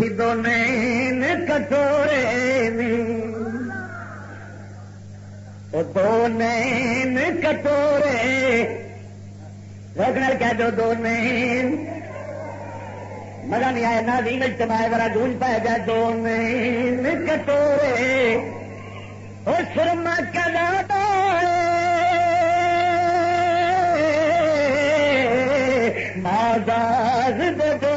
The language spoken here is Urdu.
میٹھی دو نین کٹورے دو نین کٹورے روکنے کہہ دو دو نین مزہ نہیں آیا نہ دین اجتماع ذرا گونج پہ گیا دو نین کٹورے وہ سرما کلا ماداز دے